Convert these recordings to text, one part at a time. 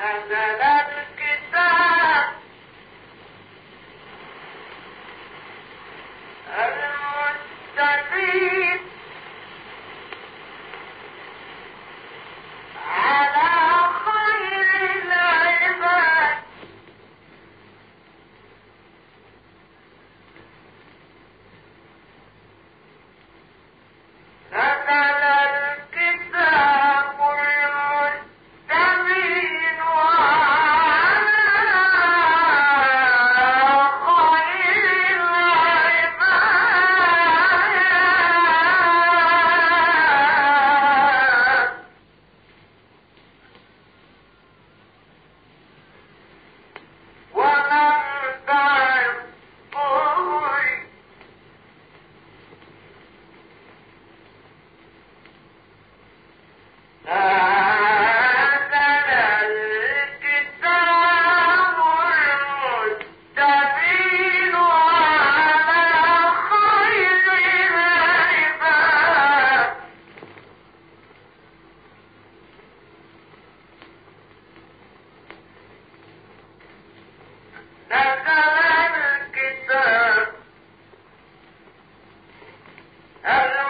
نزل Hallelujah.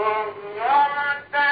Lord, that